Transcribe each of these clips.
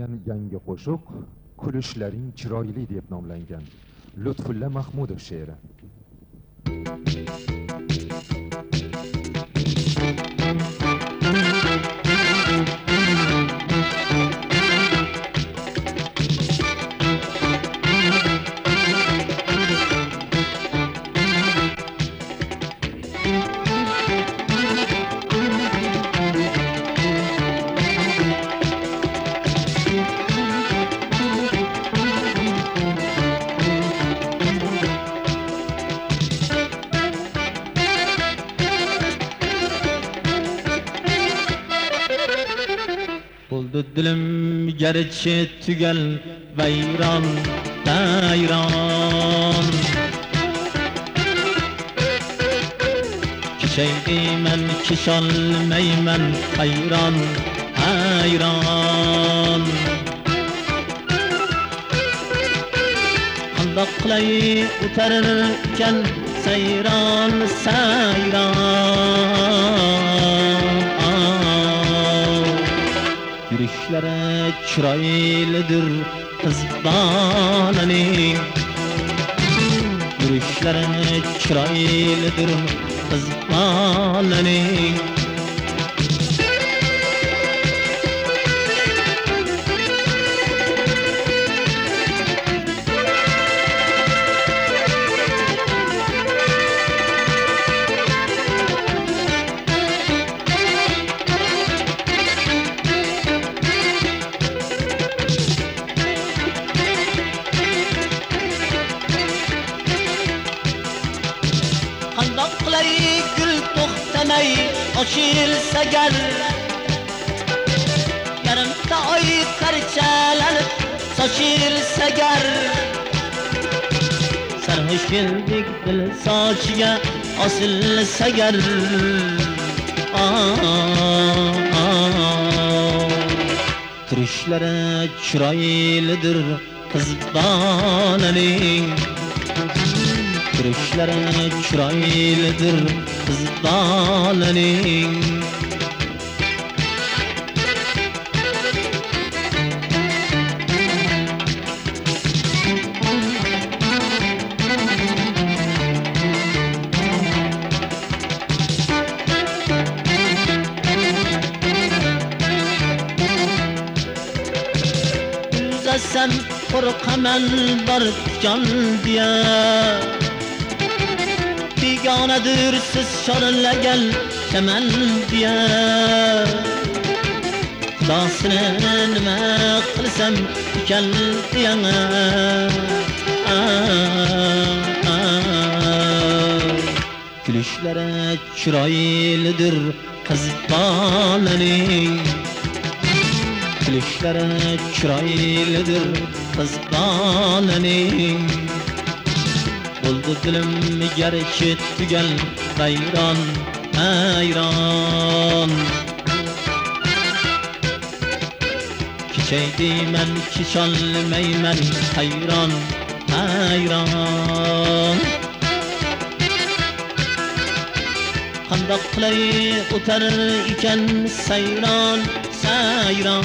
aytilgan yangi qo'shiq kulishlaring chiroyli deb nomlangan lutfulla mahmudov she'ri. Dilim gerçi tügel vayron vayron Kişeydimen kişolmayman hayron hayron Qandoq qilay o'tararkan sayron sayron Yürüyüşlere çıraylıdır kızbananing Yürüyüşlere çıraylıdır kızbananing Qandoq ochilsa gar Yarimta oy qarchalanib sochilsa gar Sarhosh keldek dil sochiga osilsa gar Turishlari chiroylidir qiz bonaning Turishlari chiroylidir qiz bolaning Uzasam qo'rqaman bor jon diya Begonadir siz chorlagan chaman diya Xudosini nima qilsam ekan diya Kulishlari chiroylidir qiz bolaning Kulishlari chiroylidir qiz bolaning Bo'ldi dilim garchi tugal vayron hayron Kechaydiman kecholmayman hayron hayron Qandoq qilay o'tar ekan sayron sayron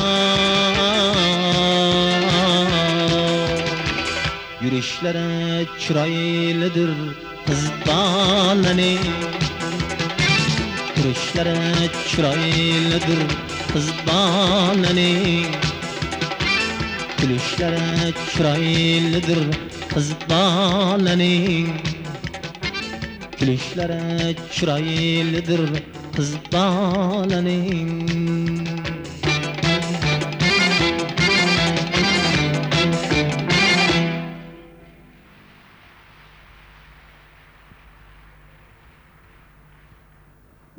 Yürüyüşlere chiroylidir qiz bolaning Yürüyüşlere chiroylidir qiz bolaning Gülüşlere chiroylidir qiz bolaning Gülüşlere chiroylidir qiz bolaning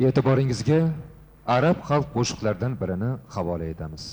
e'tiboringizga arab xalq qo'shiqlaridan birini havola etamiz.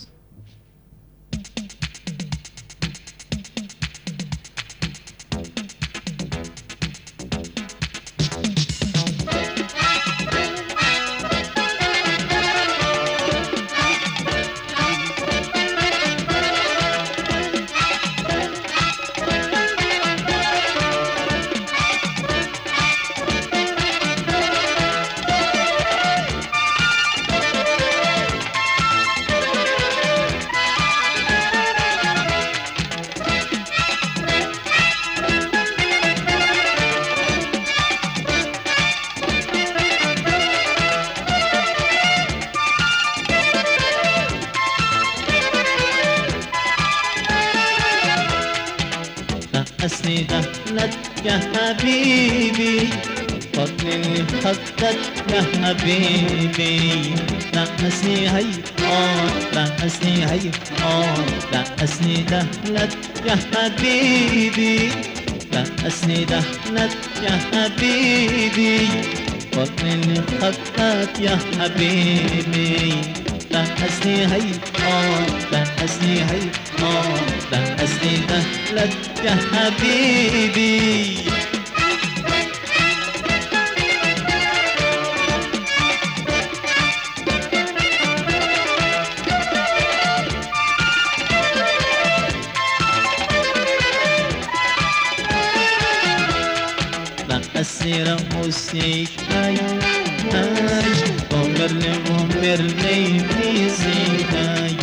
زیرم حسنی تنش عمر لعمر نمیزی تای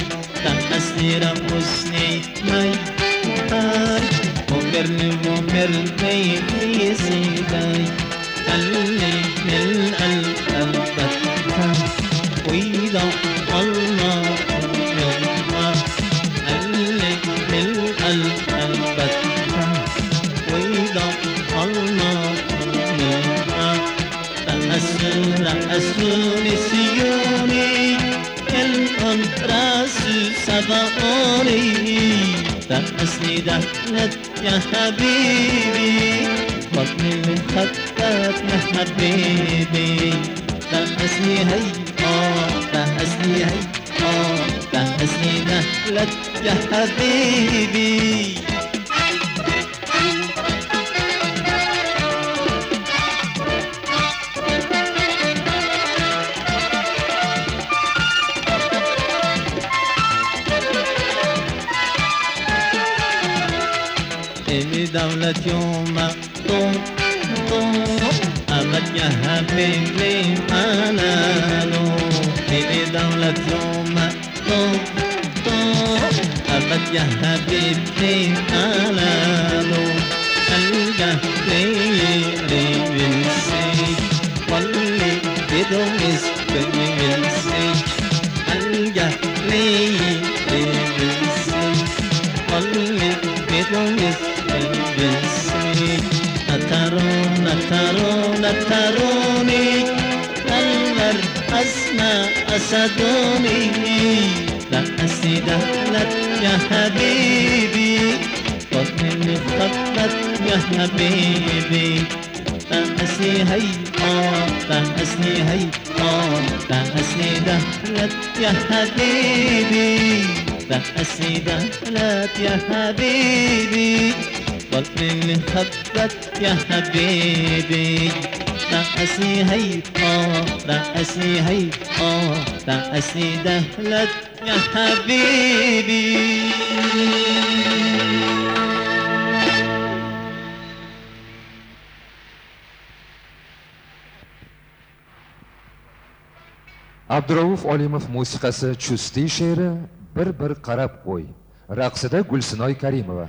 تن اسیرم حسنی تای تنش عمر لعمر نمیزی تن. يا حبيبي بطني من خطت يا حبيبي تأسني هي آه تأسني هي آه تأسني دهلت يا حبيبي يا حبيبي أنا لو أسدوني لا لك يا حبيبي. بطني خطت يا حبيبي. تأسني هي آه تأسني هي آه تأسني دهلت يا حبيبي. تأسني دهلت يا حبيبي. بطني خطت يا حبيبي. تأسني هي آه تأسني هي آه تأسني دهلت يا حبيبي abdurauf olimov musiqasi chustiy she'ri bir bir qarab qo'y raqsida gulsinoy karimova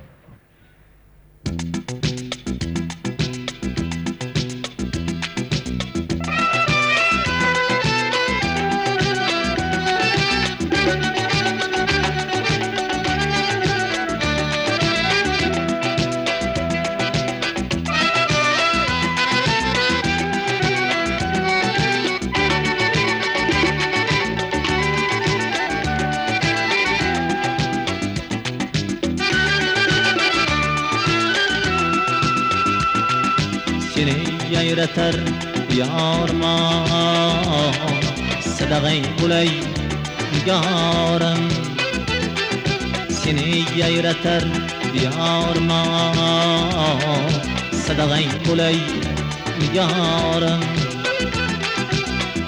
seni Yayratar yorma sadag'ing bo'lay nigorim seni yayratar yorma sadag'ing bo'lay nigorim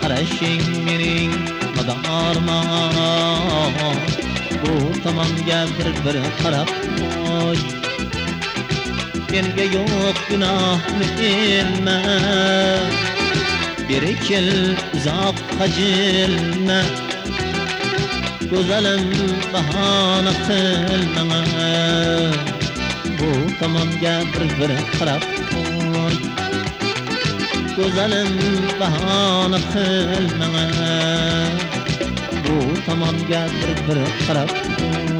qarashing mening madorma bu tomonga bir bir qarab qo'y Menga yo'q gunohni ilma Beri kel uzoqqa jilma Go'zalim bahona qilma Bu tomonga bir bir qarab qo'y Go'zalim bahona qilma Bu tomonga bir bir qarab qo'y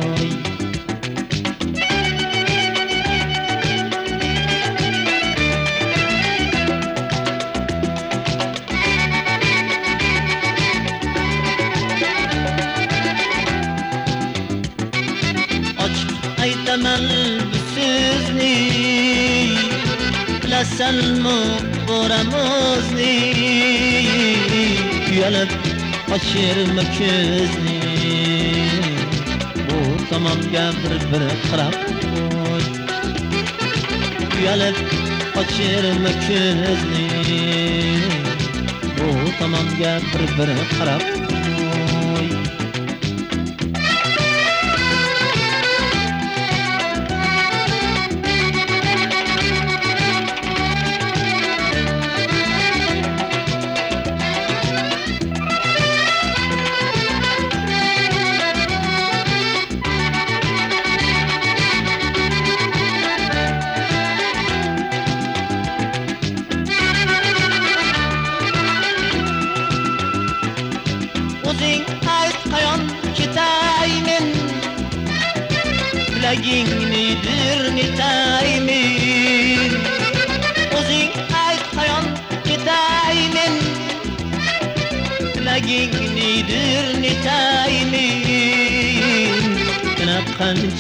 bilasanmi boramizni uyalib ochirma ko'zni bu tomonga bir bir qo'y uyalib ochirma ko'zni bu tomonga bir bir qarab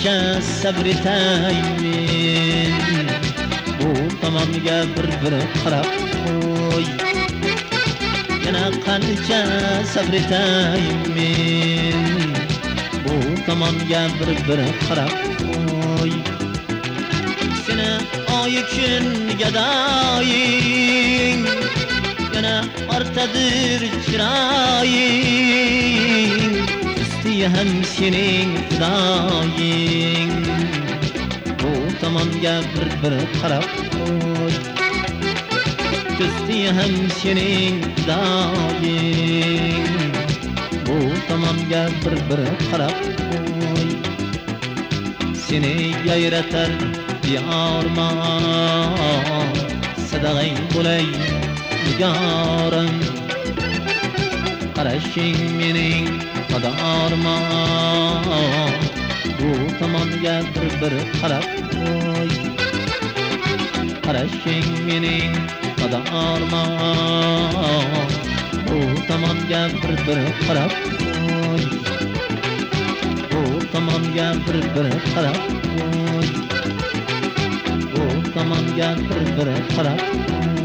qancha sabr etaymen bu tomonga bir bir qarab qo'y yana qancha sabr etaymen bu tomonga bir bir qarab qo'y seni oy kun gadoying yana ortadir chiroying ham sening fidoying bu tomonga bir bir qarab qo'y do'sti ham sening fidoying bu tomonga bir bir qarab qo'y seni yayratar diyorman sadag'ing bo'lay nigorim qarashing mening madorman bu tomonga bir bir qarab qo'y qarashing mening madorman bu tomonga bir bir qarab qo'y bu tomonga bir bir qarab qo'y bu tomonga bir bir qarab qo'y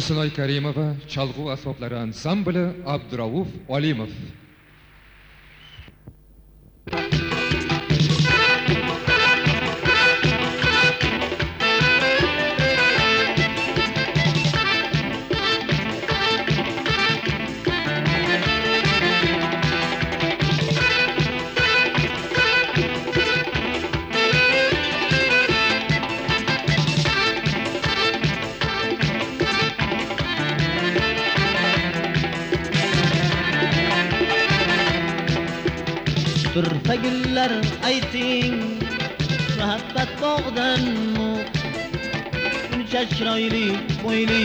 gulsinoy karimova chalg'u asboblari ansambli abdurauf olimov turfa gullar ayting muhabbat bog'danmi uncha chiroyli bo'yli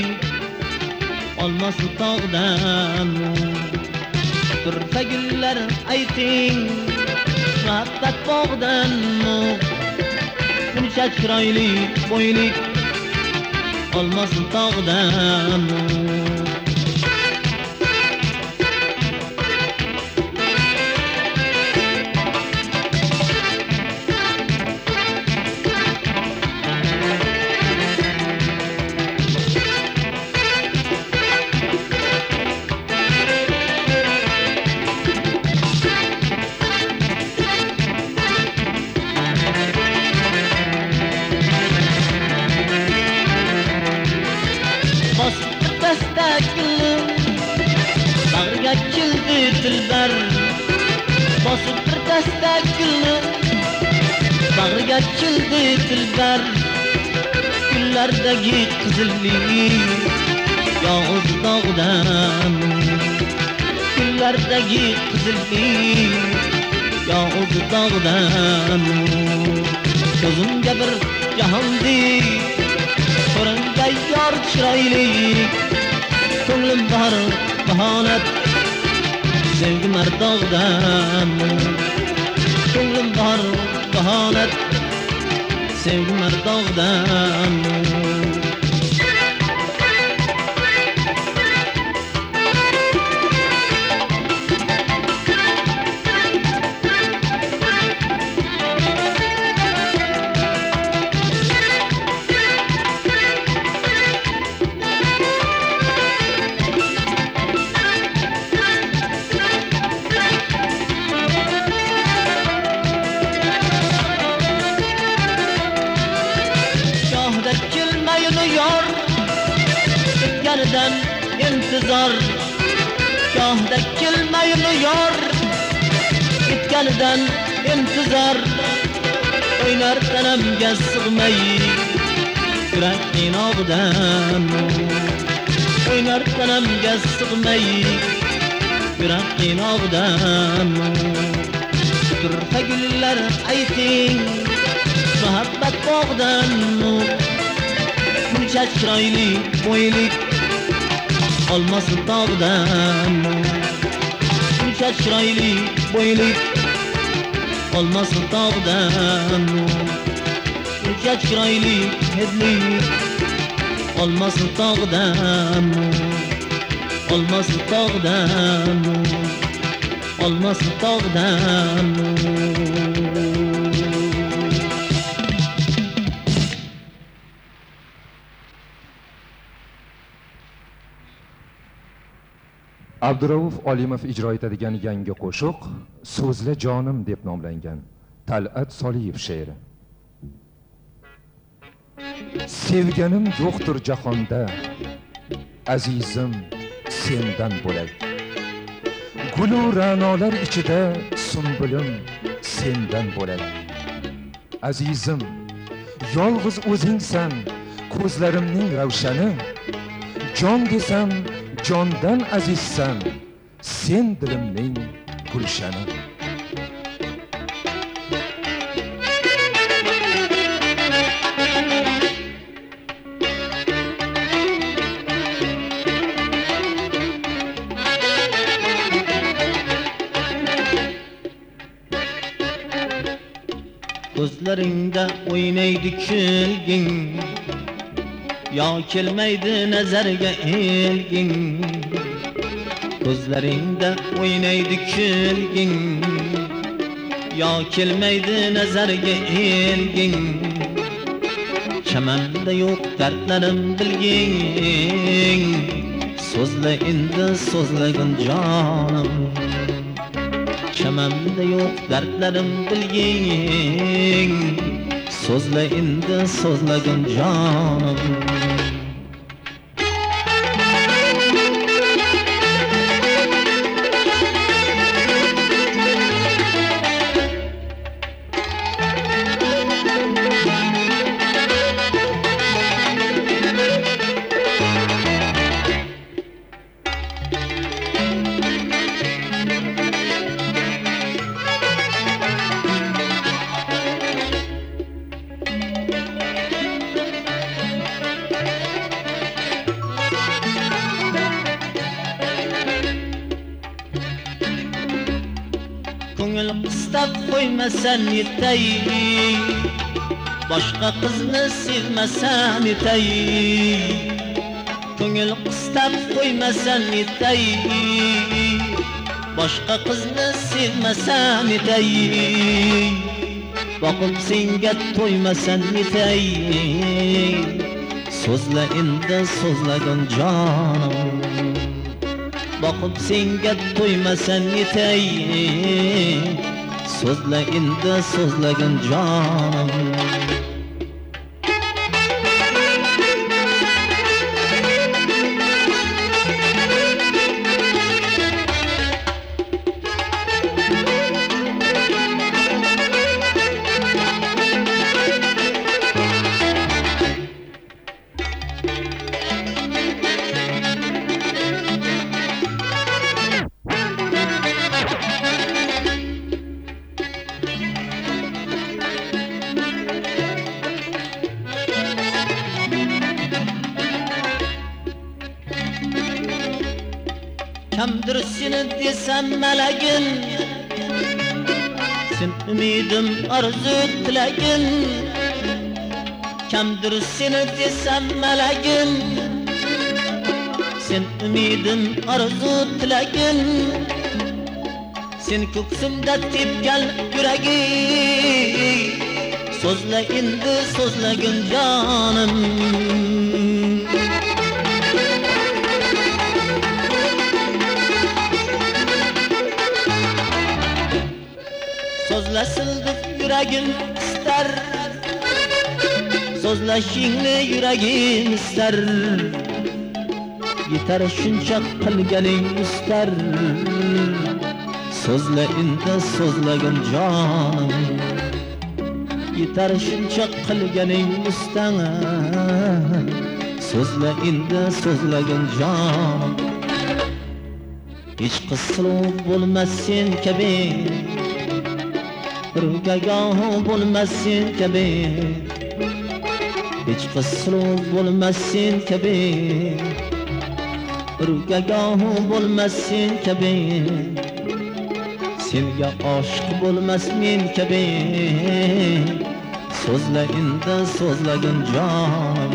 olmos tog'danmi turfa gullar ayting muhabbat bog'danmi uncha chiroyli bo'ylik olmos tog'danmi keldi dilbar gullardagi qizillik yolg'iz dog'dan gullardagi qizillik yolg'iz dog'dan ko'zimga bir jahondek ko'rinday yor chiroyli ko'nglim bor bahonat Sevgi mardog'dan Ko'nglim bor bahonat Sevgi mardog'dan Şahda Gitganidan intizor. Şahda kelmaydi yor? Ketganidan intizor. O'ynar tanamga sig'may Yurak qiynoqdan. O'ynar tanamga sig'may Yurak qiynoqdan. Turfa gullar ayting muhabbat bog'dan. Buncha chiroyli bo'ylik olmos tog'dan Buncha chiroyli bo'ylik olmos tog'dan Buncha chiroyli hidlik olmos tog'dan olmos tog'dan olmos tog'dan abdurauf olimov ijro etadigan yangi qo'shiq so'zla jonim deb nomlangan tal'at soliyev she'ri. Sevganim yo'qdir jahonda azizim sendan bo'lak gulu ra'nolar ichida sumbulim sendan bo'lak azizim yolg'iz o'zingsan ko'zlarimning ravshani jon desam jondan azizsan sen dilimning gulshani ko'zlaringda o'ynaydi kulging yo kelmaydi nazarga ilging ko'zlaringda o'ynaydi kulging yo kelmaydi nazarga ilging chamanda yo'q dardlarim bilging. So'zla endi so'zlagin jonim. Chamamda yo'q dardlarim bilging. So'zla endi so'zlagin jonim. Qo'ymasan yetay boshqa qizni sevmasam yetay ko'ngil qistab qo'ymasan yetay boshqa qizni sevmasam yetay boqib senga to'ymasan yetay so'zla endi so'zlagin jonim boqib senga to'ymasan yetay so'zla endi so'zlagin jonim arzu tilagin kamdir seni desam malagin sen umidim arzu tilagin sen ko'ksimda tepgan yuragi so'zla endi so'zlagin jonim so'zlasin deb yuragim istar so'zlashingni yuragim istar. Yetar shuncha qilganing istar. So'zla endi so'zlagin jonim. Yetar shuncha qilganing istar so'zla endi so'zlagin jonim. Hech qisilib bo'lmas sen kabi Rügagoh bo'lmas sen kabi. Hech qisilib bo'lmas sen kabi. Rügagoh bo'lmas sen kabi. Senga oshiq bo'lmas men kabi. So'zla endi so'zlagin jonim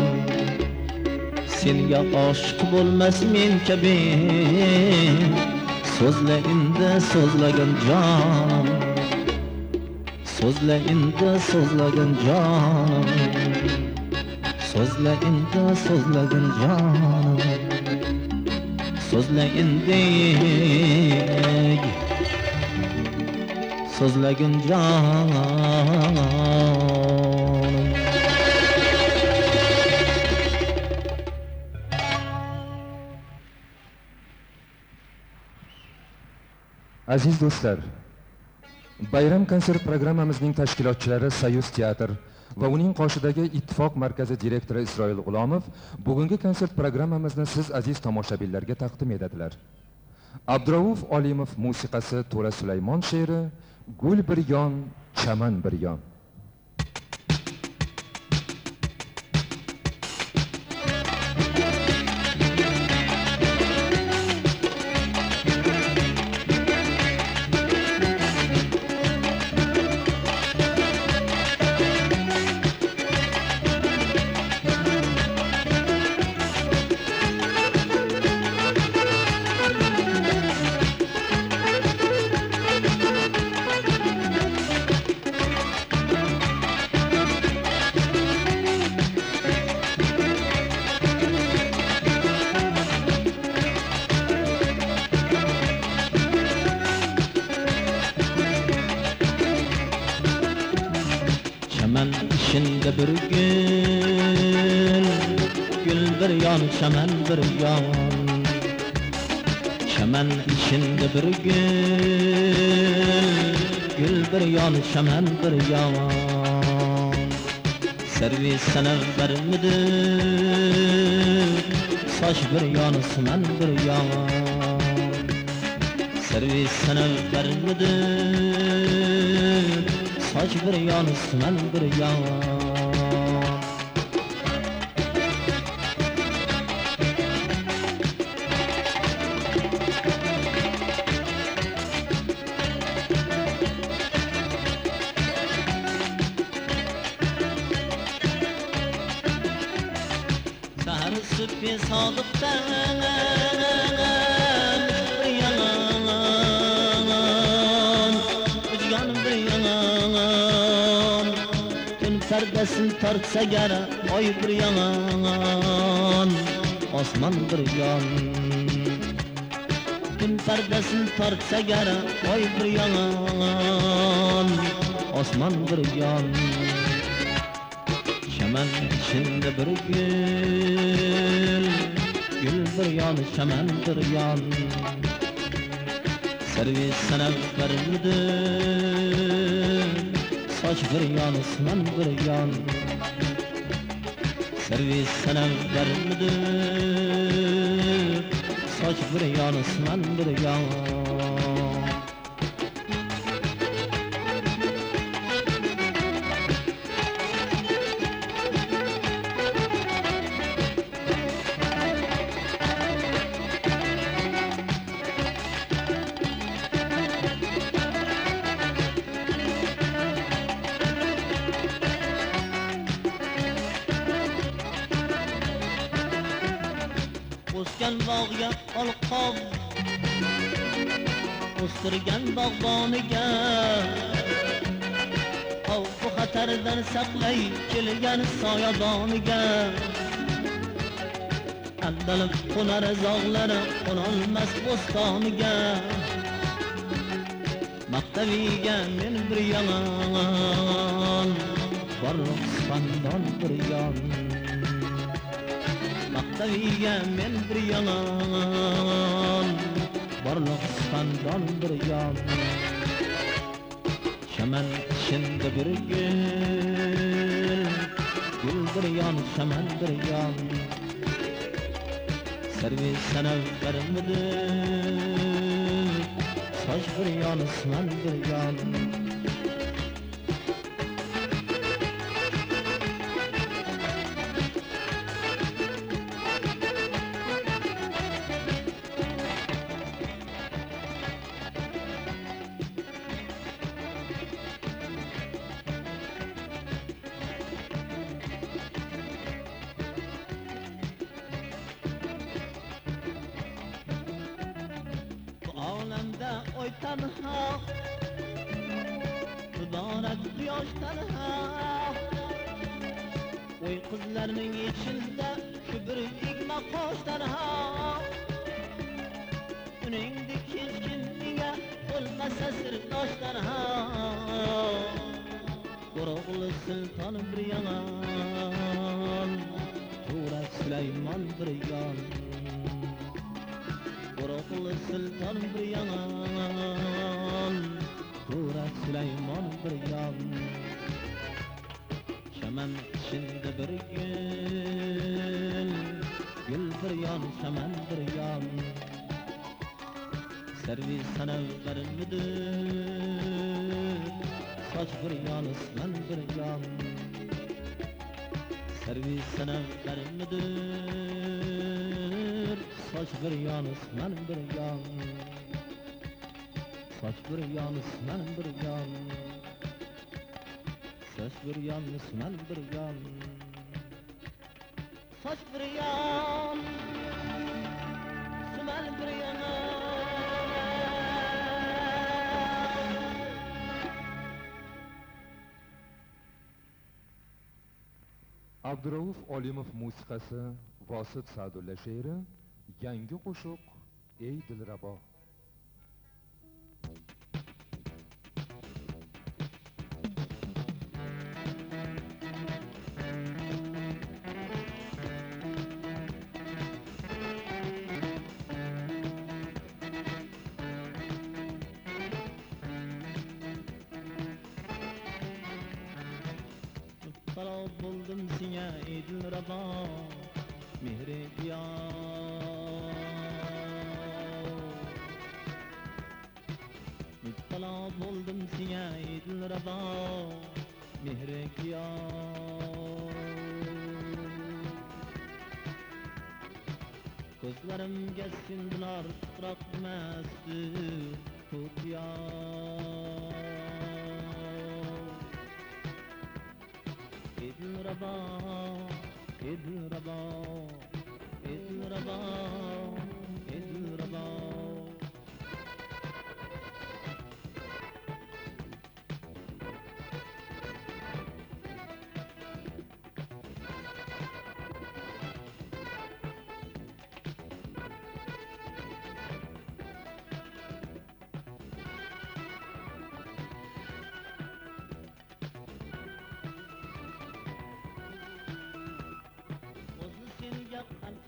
senga oshiq bo'lmas men kabi. So'zla endi so'zlagin jonim so'zla endi so'zlagin jonim so'zla endi so'zlagin jonim so'zla endi so'zlagin jonim aziz do'stlar bayram konsert programmamizning tashkilotchilari sayus teatr va uning qoshidagi ittifoq markazi direktori isroil g'ulomov bugungi konsert programmamizni siz aziz tomoshabinlarga taqdim etadilar. Abdurauf olimov musiqasi to'la sulaymon she'ri gul bir yon chaman bir yon. Chaman bir yon servis sana vermidi soch bir yon suman bir yon servis sana vermidi soch bir yon suman bir yon Gün perdesin tartsa gara oy bir yalan. Osman bir yan. Gün perdesin tartsa gara oy bir yalan. Osman bir yan. Çemen içinde bir gül. Gül bir yan, çemen bir yan. Servis sana vermedin Saç bir yan, sunan bir yan. Servis sana vermedin Saç bir yan, sunan turgan bog'boniga. Xavfu xatardan saqlay kelgan soyaboniga. Andalib qo'nar zog'lari qo'nolmas bo'stoniga. Maqtaviga men bir yomon borliq spandon bir yon. Maqtaviga men bir yomon borliq spandon bir yon chaman ichida bir gul bir yon chaman bir yon servis sanavlarmidi soch bir yon isman bir Soch bir yon, manim bir yon Soch bir yon, manim bir yon Soch bir yon, manim bir yon Soch bir yon, bir yon abdurauf olimov musiqasi vosit sadulla she'ri yangi qo'shiq ey dilrabo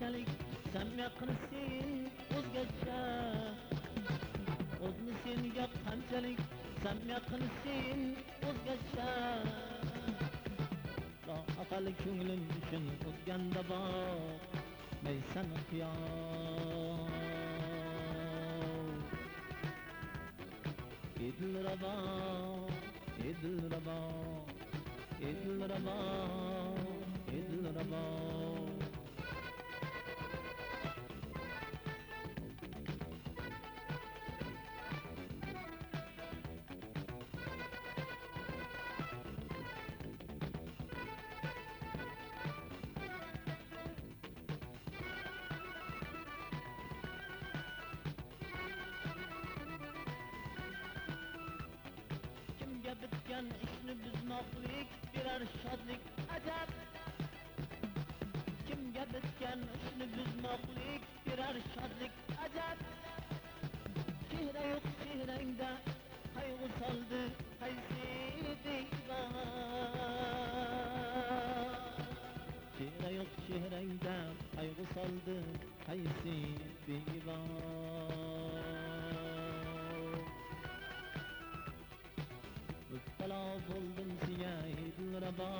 qanchalik sen yaqinsin o'zgacha. O'zni senga qanchalik sen yaqinsin o'zgacha. Loaqal ko'nglim uchun o'tganda bor maysan qiyom Edil Rabo, Edil Rabo, Edil Rabo, Edil Rabo. حسين divan Müptela buldum siyahi dilraba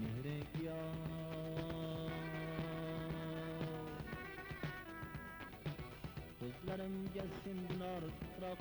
Nehrek ya Kızlarım gelsin bunlar ıstrak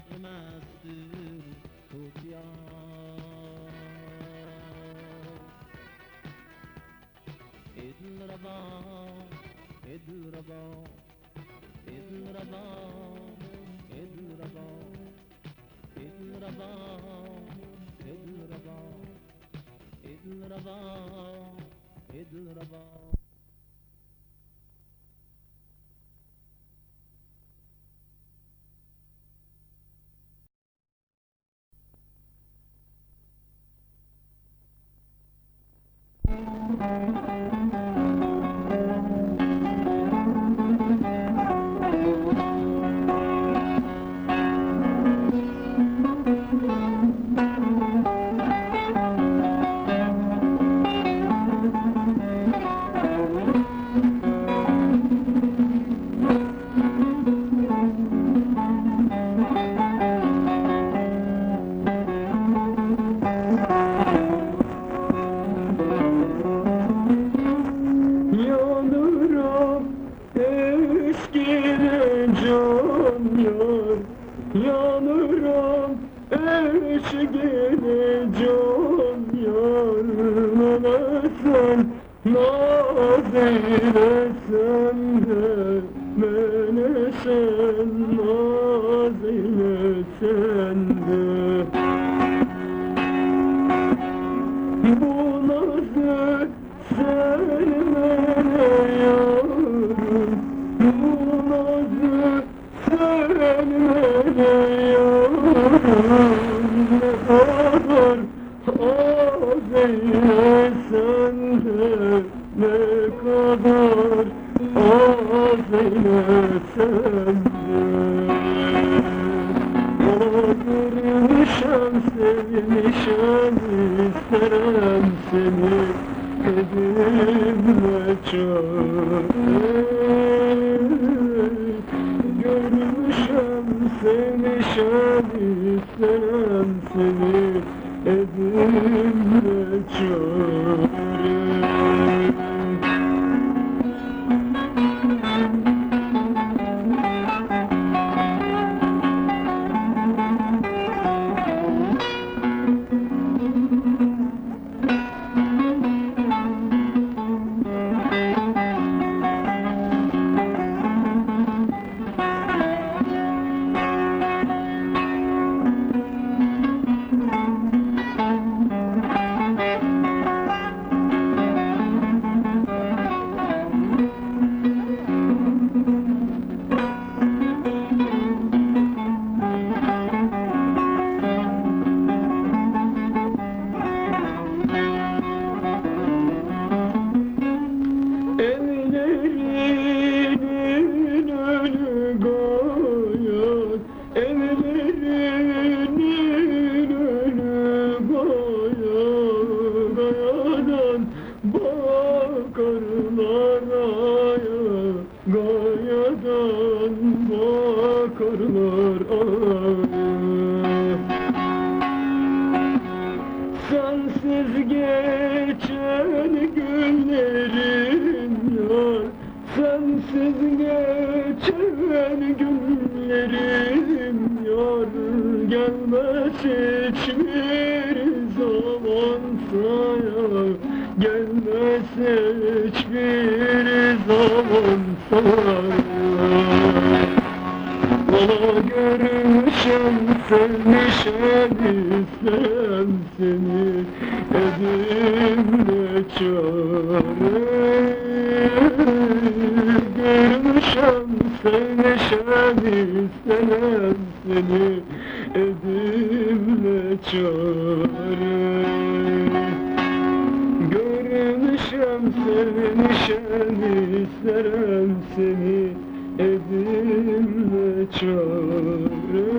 edinme çare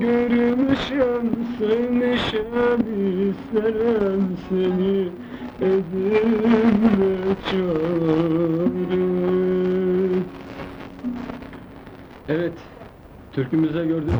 Görmüşem sevmişem isterim seni edinme çare Evet, türkümüze gördük.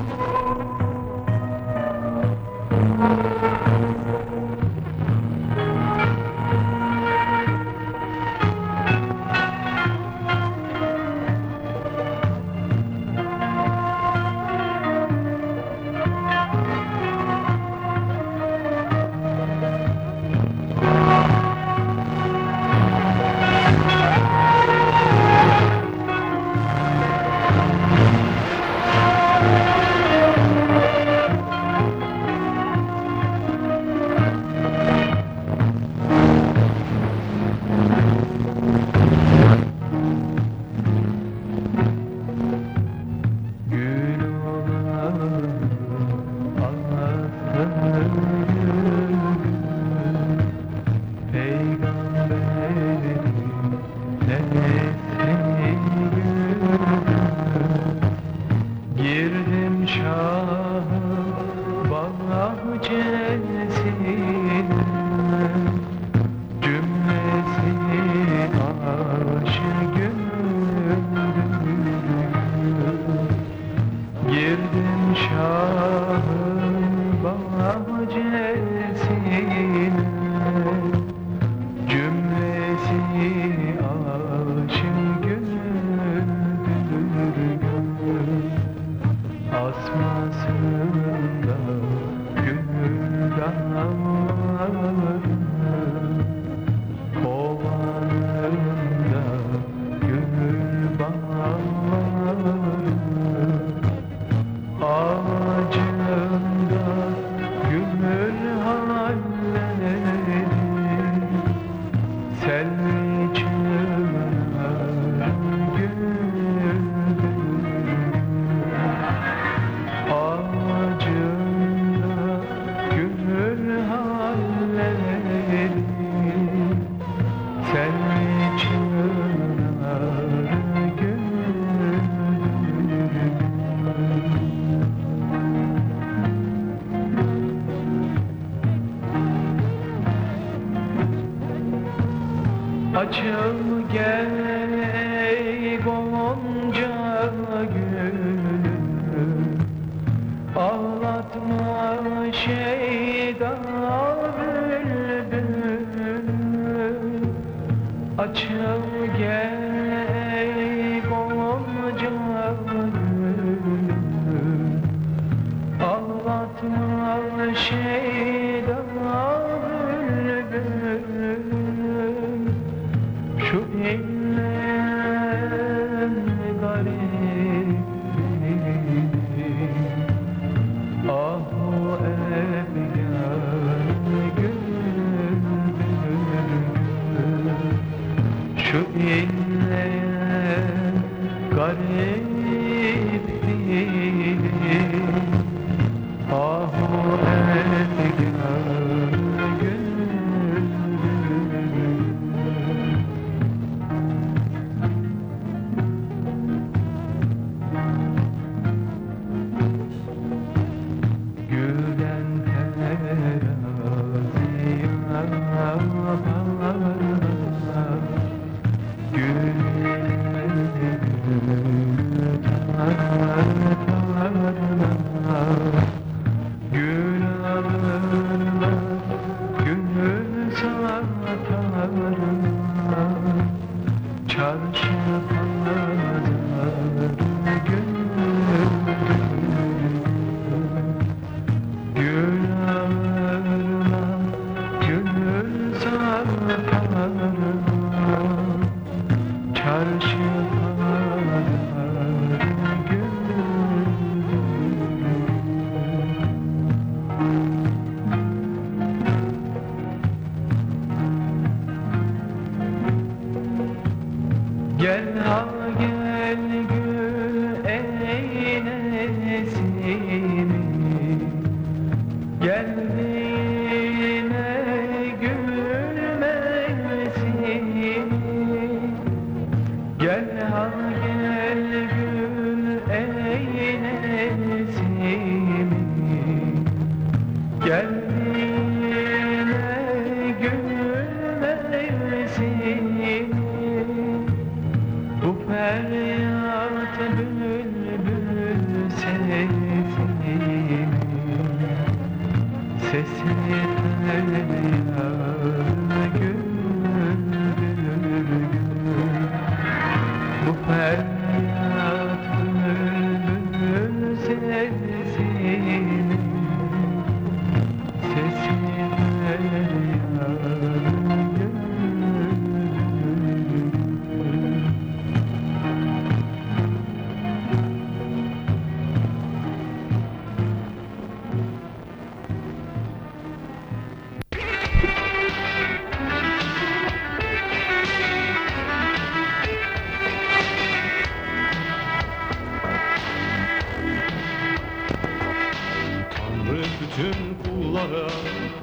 Kullara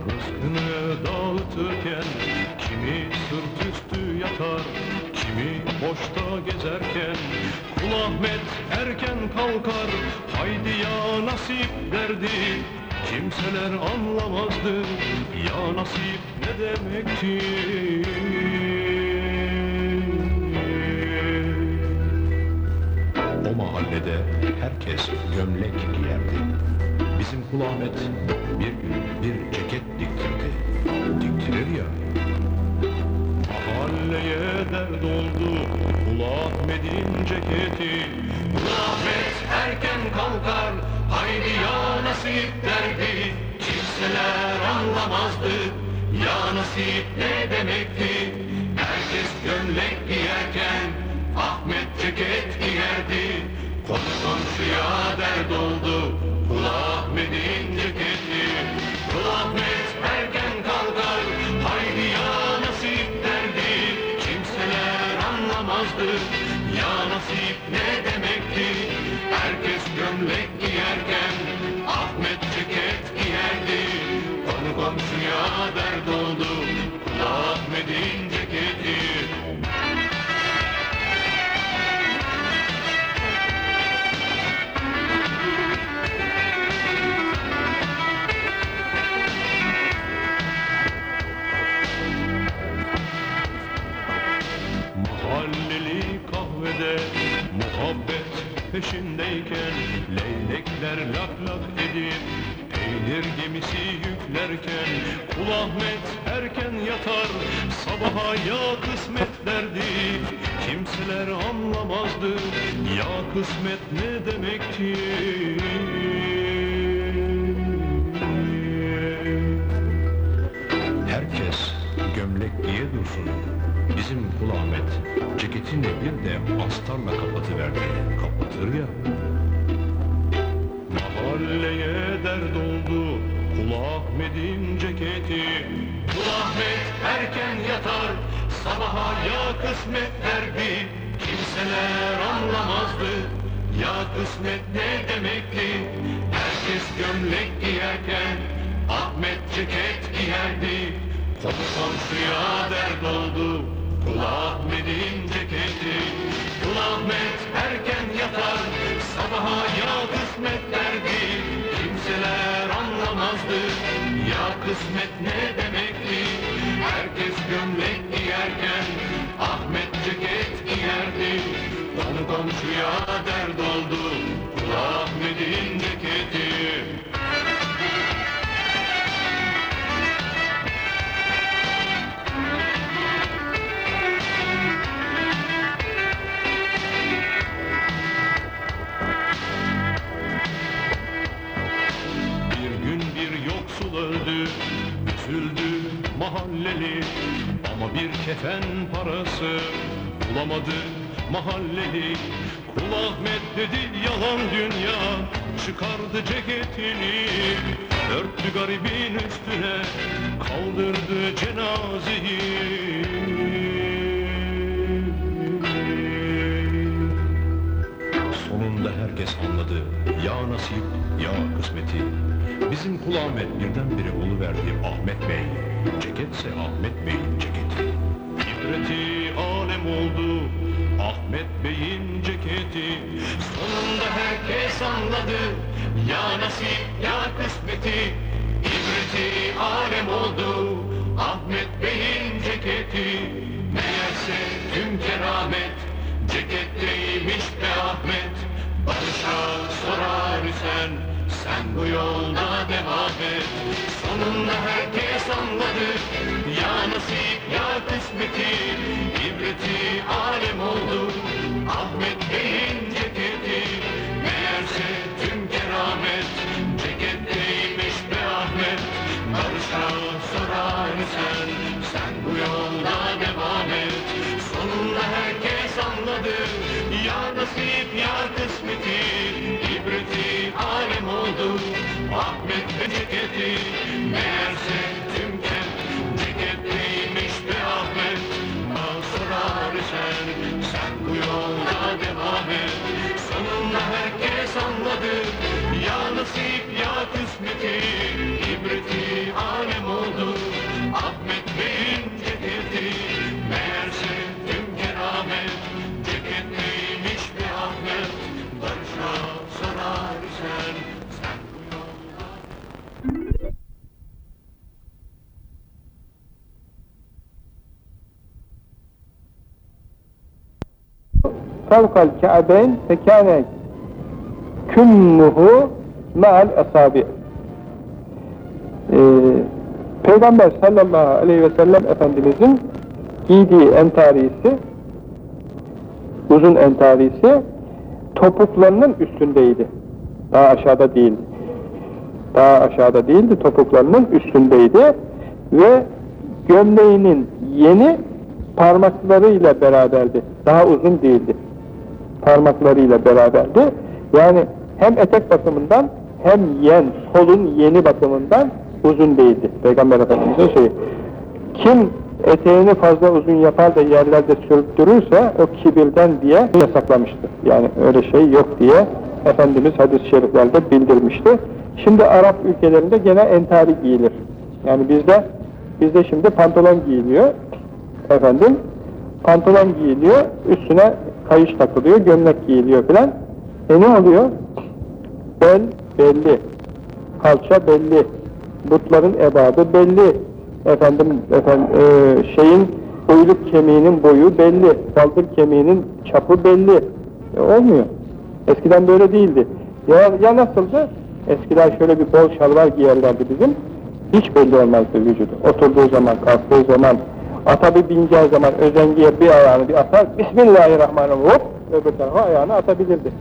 rızkını dağıtırken Kimi sırt üstü yatar, kimi boşta gezerken. Kul Ahmet erken kalkar, haydi ya nasip derdi. Kimseler anlamazdı, ya nasip ne demektir? O mahallede herkes gömlek giyerdi. Kul Ahmet bir gün bir ceket diktirdi. Diktirir ya. Mahalleye dert oldu Kul Ahmet'in ceketi Kul Ahmet erken kalkar Haydi ya nasip derdi Kimseler anlamazdı Ya nasip ne demekti Herkes gömlek giyerken Ahmet ceket giyerdi Konu komşuya dert oldu peşindeyken Leylekler lak lak edip peynir gemisi yüklerken Kul Ahmet erken yatar sabaha ya kısmet derdi Kimseler anlamazdı ya kısmet ne demektir Herkes gömlek giye dursun. Bizim Kul Ahmet ceketini bir de astarla kapatıverdi. Kapatır ya. Mahalleye dert oldu Kul Ahmet'in ceketi. Kul Ahmet erken yatar Sabaha ya kısmet derdi. Kimseler anlamazdı Ya kısmet ne demekti? Herkes gömlek giyerken Ahmet ceket giyerdi. Konu komşuya dert oldu Kul Ahmet'in ceketi Kul Ahmet erken yatar. Sabaha ya kısmet derdi Kimseler anlamazdı. Ya kısmet ne demekti? Herkes gömlek giyerken Ahmet ceket giyerdi. Konu komşuya dert oldu Kul Ahmet'in ceketi öldü, üzüldü mahalleli Ama bir kefen parası bulamadı mahalleli Kul Ahmet dedi yalan dünya, çıkardı ceketini Örttü garibin üstüne, kaldırdı cenazeyi Sonunda herkes anladı. Ya nasip, ya kısmeti. Bizim Kul Ahmet birdenbire oluverdi Ahmet Bey. Ceketse Ahmet Bey'in ceketi. İbreti alem oldu Ahmet Bey'in ceketi Sonunda herkes anladı Ya nasip ya kısmeti İbreti alem oldu Ahmet Bey'in ceketi Meğerse tüm keramet Ceketteymiş be Ahmet Barış'a sorar isen Sen bu yolda devam et. Sonunda herkes anladı. Ya nasip ya kısmeti. İbreti alem oldu. Ahmet Bey'in ceketi Meğerse tüm keramet. Ceketteymiş be Ahmet. Barış'a sorar isen Sen bu yolda devam et. Sonunda herkes anladı. Ya nasip ya kısmeti Sonunda herkes anladı. Ya nasip ya kısmeti fevkal ka'beyn fekâne kümmuhu me'al esabi. Ee, Peygamber sallallahu aleyhi ve sellem Efendimizin giydiği entarisi, uzun entarisi topuklarının üstündeydi. Daha aşağıda değildi. Daha aşağıda değildi, topuklarının üstündeydi ve gömleğinin yeni parmaklarıyla beraberdi. Daha uzun değildi. Parmaklarıyla beraberdi. Yani hem etek bakımından hem yen, solun yeni bakımından uzun değildi. Peygamber Efendimiz'in şeyi. Kim eteğini fazla uzun yapar da yerlerde sürüktürürse o kibirden diye yasaklamıştı. Yani öyle şey yok diye Efendimiz hadis-i şeriflerde bildirmişti. Şimdi Arap ülkelerinde gene entari giyilir. Yani bizde bizde şimdi pantolon giyiliyor. Efendim pantolon giyiliyor, üstüne kayış takılıyor, gömlek giyiliyor filan. E ne oluyor? Bel belli, kalça belli, butların ebadı belli, efendim, efendim e, şeyin uyluk kemiğinin boyu belli, baldır kemiğinin çapı belli. E, olmuyor. Eskiden böyle değildi. Ya, ya nasıldı? Eskiden şöyle bir bol şalvar giyerlerdi bizim. Hiç belli olmazdı vücudu. Oturduğu zaman, kalktığı zaman, ata bir bineceği zaman özengiye bir ayağını bir atar, Bismillahirrahmanirrahim hop öbür tarafa ayağını atabilirdi.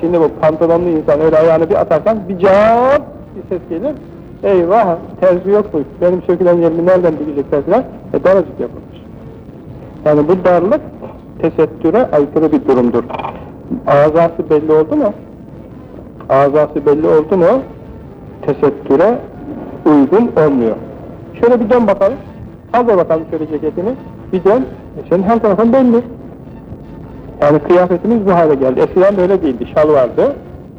Şimdi bu pantolonlu insan öyle ayağını bir atarsan bir can bir ses gelir. Eyvah terzi yok mu? Benim sökülen yerimi nereden dikecekler falan. E daracık yapılmış. Yani bu darlık tesettüre aykırı bir durumdur. Azası belli oldu mu? Azası belli oldu mu? Tesettüre uygun olmuyor. Şöyle bir dön bakalım. Kaldır bakalım şöyle ceketini. Bir dön. E senin her tarafın belli. Yani kıyafetimiz bu hale geldi. Eskiden böyle değildi. Şal vardı.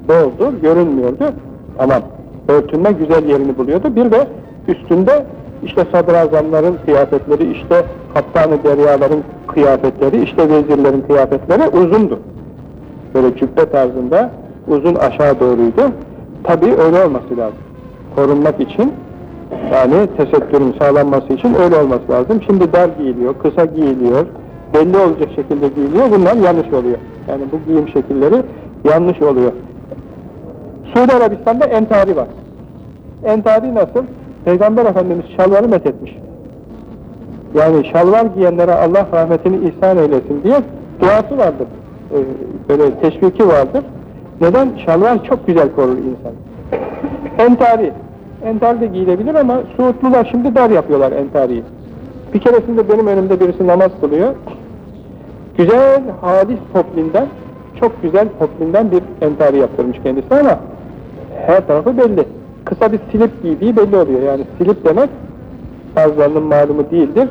Boldu. Görünmüyordu. Tamam. Örtünme güzel yerini buluyordu. Bir de üstünde işte sadrazamların kıyafetleri, işte kaptanı deryaların kıyafetleri, işte vezirlerin kıyafetleri uzundu. Böyle cübbe tarzında uzun aşağı doğruydu. Tabii öyle olması lazım. Korunmak için yani tesettürün sağlanması için öyle olması lazım. Şimdi dar giyiliyor, kısa giyiliyor, belli olacak şekilde giyiliyor. Bunlar yanlış oluyor. Yani bu giyim şekilleri yanlış oluyor. Suudi Arabistan'da entari var. Entari nasıl? Peygamber Efendimiz şalvarı methetmiş. Yani şalvar giyenlere Allah rahmetini ihsan eylesin diye duası vardır. Ee, böyle teşviki vardır. Neden? Şalvar çok güzel korur insan. Entari. Entari de giyilebilir ama Suudlular şimdi dar yapıyorlar entariyi. Bir keresinde benim önümde birisi namaz kılıyor. Güzel, halis poplinden, çok güzel poplinden bir entari yaptırmış kendisi ama her tarafı belli. Kısa bir silip giydiği belli oluyor. Yani silip demek bazılarının malumu değildir.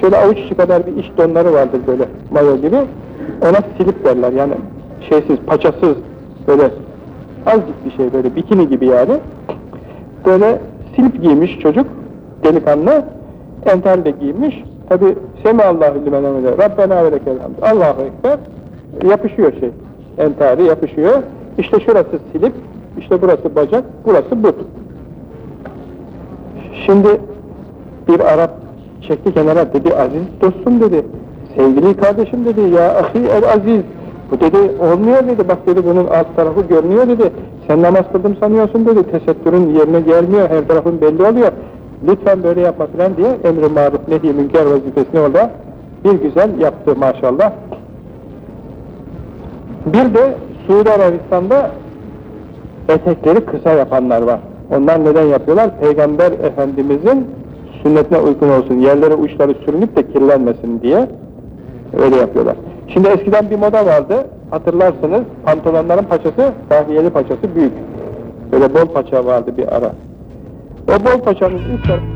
Şöyle avuç içi kadar bir iç donları vardır böyle mayo gibi. Ona silip derler. Yani şeysiz, paçasız böyle azıcık bir şey böyle bikini gibi yani. Böyle silip giymiş çocuk, delikanlı, entel de giymiş. Tabi Semallahü limen emede, Rabbena ve lekel hamd. Allahu Ekber, yapışıyor şey, entari yapışıyor. İşte şurası silip, işte burası bacak, burası but. Şimdi bir Arap çekti kenara dedi aziz dostum dedi. Sevgili kardeşim dedi ya ahi el aziz. Bu dedi olmuyor dedi bak dedi bunun alt tarafı görünüyor dedi. Sen namaz kıldım sanıyorsun dedi. Tesettürün yerine gelmiyor her tarafın belli oluyor. Lütfen böyle yapma falan diye emri maruf nehi münker vazifesini orada bir güzel yaptı maşallah. Bir de Suudi Arabistan'da etekleri kısa yapanlar var. Onlar neden yapıyorlar? Peygamber Efendimizin sünnetine uygun olsun, yerlere uçları sürünüp de kirlenmesin diye öyle yapıyorlar. Şimdi eskiden bir moda vardı, hatırlarsınız, pantolonların paçası, dahiyeli paçası büyük. Böyle bol paça vardı bir ara. O bol paçanın üst tarafı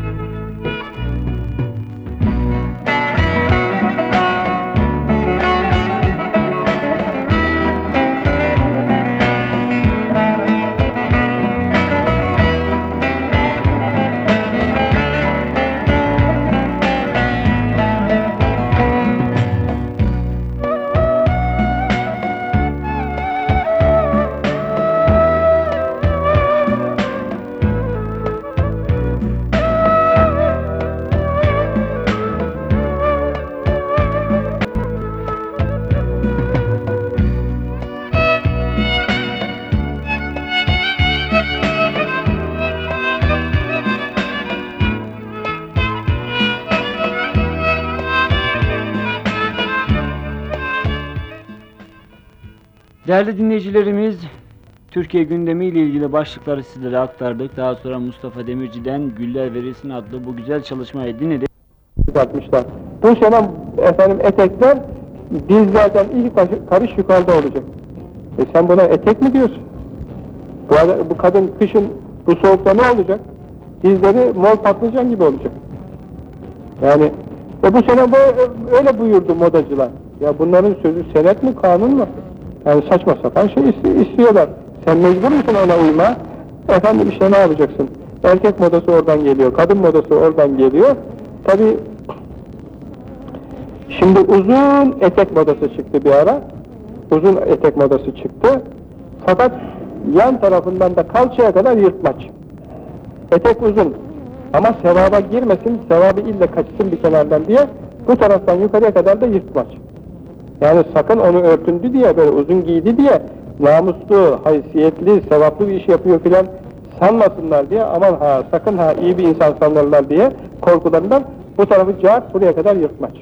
Değerli dinleyicilerimiz, Türkiye gündemi ile ilgili başlıkları sizlere aktardık. Daha sonra Mustafa Demirci'den Güller Verilsin adlı bu güzel çalışmayı dinledik. çıkartmışlar. Bu sene efendim etekler dizlerden ilk karış yukarıda olacak. E sen buna etek mi diyorsun? Bu, bu kadın kışın bu soğukta ne olacak? Dizleri mol patlıcan gibi olacak. Yani e bu sene bu, öyle buyurdu modacılar. Ya bunların sözü senet mi kanun mu? Yani saçma sapan şey istiyorlar. Sen mecbur musun ona uyma? Efendim işte ne yapacaksın? Erkek modası oradan geliyor, kadın modası oradan geliyor. Tabii Şimdi uzun etek modası çıktı bir ara. Uzun etek modası çıktı. Fakat yan tarafından da kalçaya kadar yırtmaç. Etek uzun. Ama sevaba girmesin, sevabı ille kaçsın bir kenardan diye bu taraftan yukarıya kadar da yırtmaç. Yani sakın onu örtündü diye, böyle uzun giydi diye namuslu, haysiyetli, sevaplı bir iş yapıyor filan sanmasınlar diye aman ha sakın ha iyi bir insan sanırlar diye korkularından bu tarafı cart buraya kadar yırtmaç.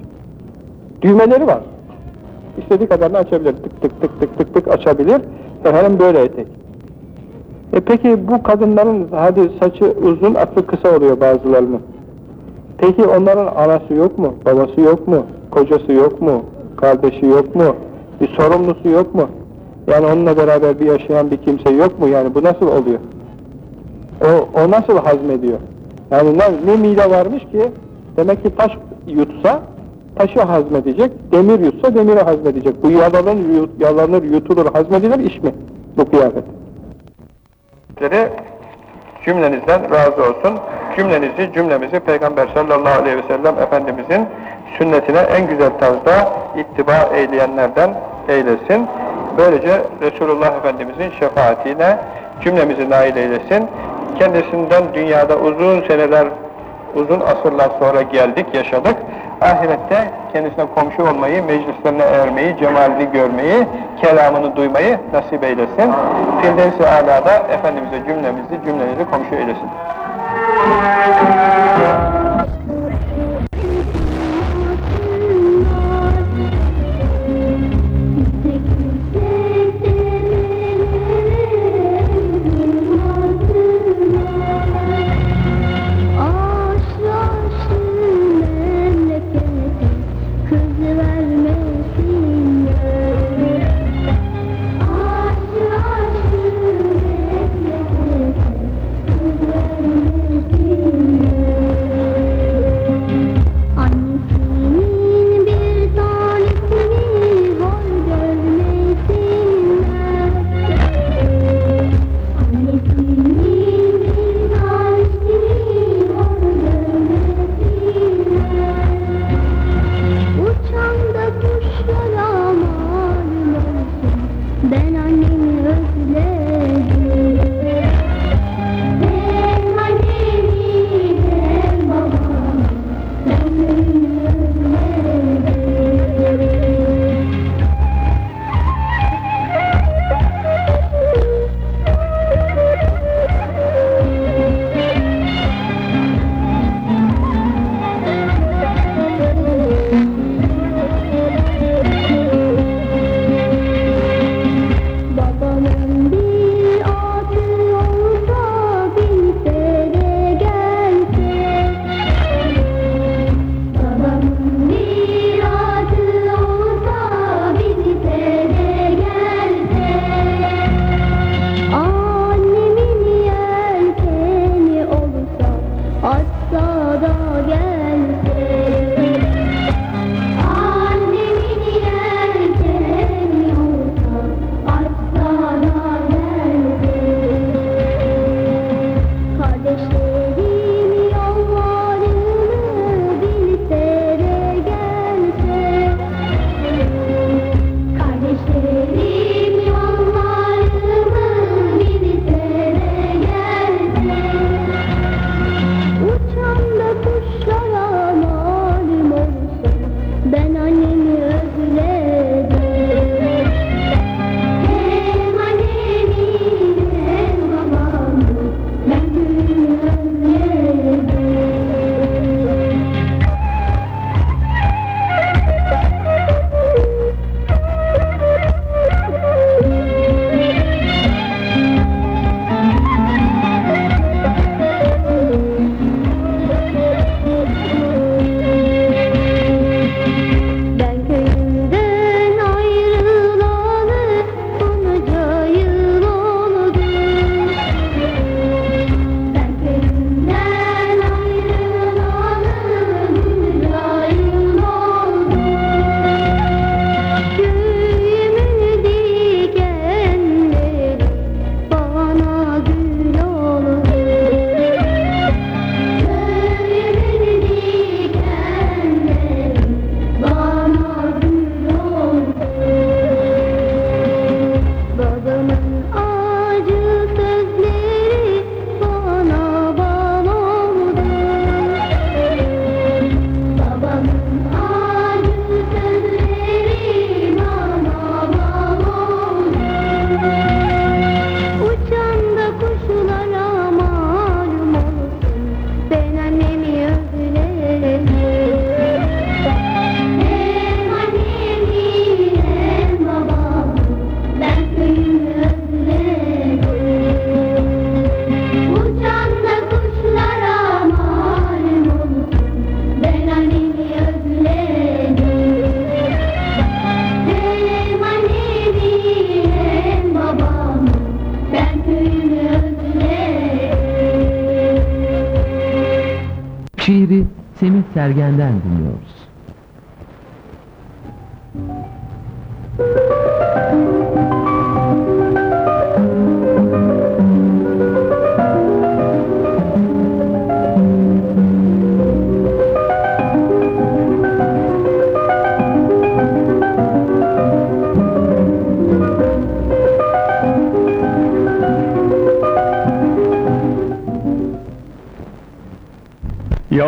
Düğmeleri var. İstediği kadarını açabilir. Tık tık tık tık tık tık açabilir. Efendim böyle etek. E peki bu kadınların hadi saçı uzun, aklı kısa oluyor bazılarının. Peki onların anası yok mu? Babası yok mu? Kocası yok mu? Kardeşi yok mu? Bir sorumlusu yok mu? Yani onunla beraber bir yaşayan bir kimse yok mu? Yani bu nasıl oluyor? O, o nasıl hazmediyor? Yani ne, ne mide varmış ki demek ki taş yutsa taşı hazmedecek, demir yutsa demiri hazmedecek. Bu yalanır, yut- yalanır, yutulur, hazmedilir iş mi? Bu kıyafet. Cümlenizden razı olsun. Cümlenizi, cümlemizi Peygamber sallallahu aleyhi ve sellem Efendimizin sünnetine en güzel tarzda ittiba eyleyenlerden eylesin. Böylece Resulullah Efendimizin şefaatine cümlemizi nail eylesin. Kendisinden dünyada uzun seneler, uzun asırlar sonra geldik, yaşadık. Ahirette kendisine komşu olmayı, meclislerine ermeyi, cemalini görmeyi, kelamını duymayı nasip eylesin. Firdevs-i Ala'da Efendimiz'e cümlemizi, cümleleri komşu eylesin. Kız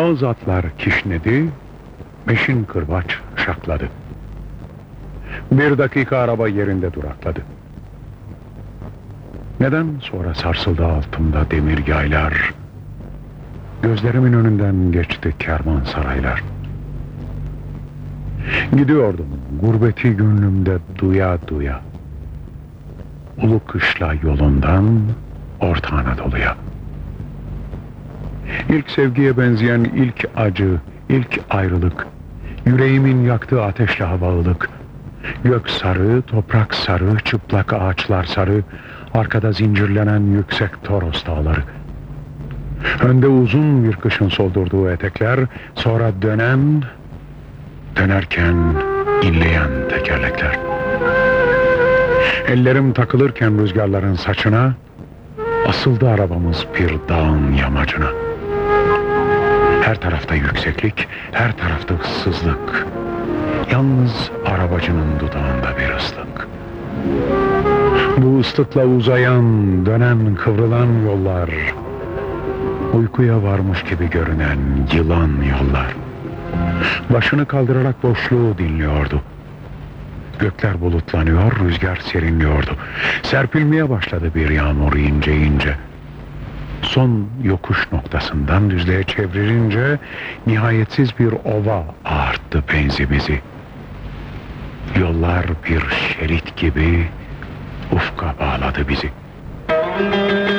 Yağız atlar kişnedi, meşin kırbaç şakladı. Bir dakika araba yerinde durakladı. Neden sonra sarsıldı altımda demir yaylar? Gözlerimin önünden geçti kervansaraylar. Gidiyordum gurbeti gönlümde duya duya. Ulu kışla yolundan Orta Anadolu'ya. İlk sevgiye benzeyen ilk acı, ilk ayrılık, yüreğimin yaktığı ateşle havalık, gök sarı, toprak sarı, çıplak ağaçlar sarı, arkada zincirlenen yüksek Toros dağları. Önde uzun bir kışın soldurduğu etekler, sonra dönen, dönerken inleyen tekerlekler. Ellerim takılırken rüzgarların saçına, asıldı arabamız bir dağın yamacına. Her tarafta yükseklik, her tarafta ıssızlık. Yalnız arabacının dudağında bir ıslık. Bu ıslıkla uzayan, dönen, kıvrılan yollar. Uykuya varmış gibi görünen yılan yollar. Başını kaldırarak boşluğu dinliyordu. Gökler bulutlanıyor, rüzgar serinliyordu. Serpilmeye başladı bir yağmur ince ince. Son yokuş noktasından düzlüğe çevrilince nihayetsiz bir ova ağarttı benzimizi. Yollar bir şerit gibi ufka bağladı bizi. Gurbet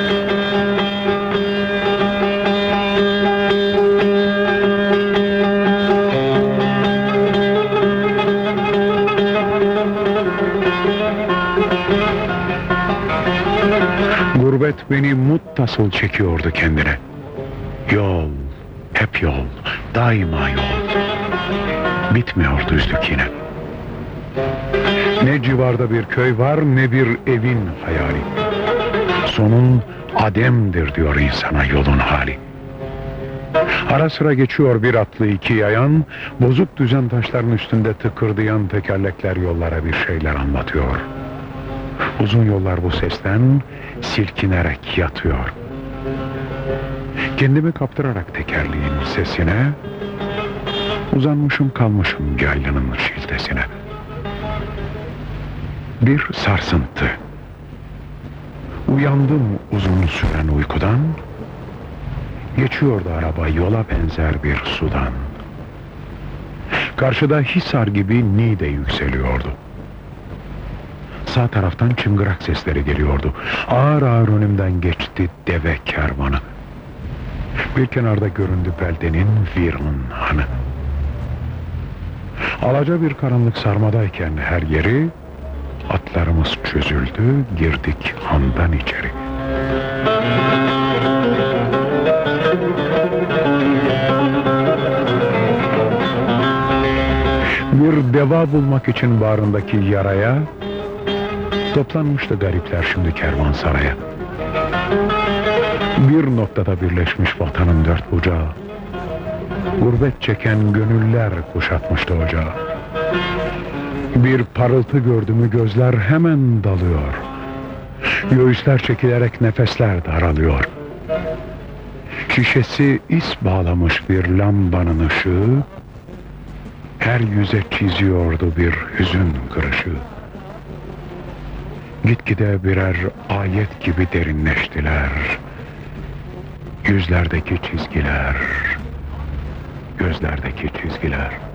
beni muttasıl çekiyordu kendine. Yol, hep yol, daima yol. Bitmiyor düzlük yine. Ne civarda bir köy var ne bir evin hayali. Sonun ademdir diyor insana yolun hali. Ara sıra geçiyor bir atlı iki yayan, bozuk düzen taşların üstünde tıkırdayan tekerlekler yollara bir şeyler anlatıyor. Uzun yollar bu sesten silkinerek yatıyor. Kendimi kaptırarak tekerleğin sesine, uzanmışım kalmışım yaylanın şiltesine. Bir sarsıntı. Uyandım uzun süren uykudan, geçiyordu araba yola benzer bir sudan. Karşıda Hisar gibi Niğde yükseliyordu. Sağ taraftan çıngırak sesleri geliyordu. Ağır ağır önümden geçti deve kervanı. Bir kenarda göründü beldenin Virun hanı. Alaca bir karanlık sarmadayken her yeri, atlarımız çözüldü, girdik handan içeri. Bir deva bulmak için bağrındaki yaraya, Toplanmıştı garipler şimdi kervansaraya. Bir noktada birleşmiş vatanın dört bucağı. Gurbet çeken gönüller kuşatmıştı ocağı. Bir parıltı gördü mü gözler hemen dalıyor. Göğüsler çekilerek nefesler daralıyor. Şişesi is bağlamış bir lambanın ışığı, her yüze çiziyordu bir hüzün kırışı. Gitgide birer ayet gibi derinleştiler. Yüzlerdeki çizgiler, gözlerdeki çizgiler.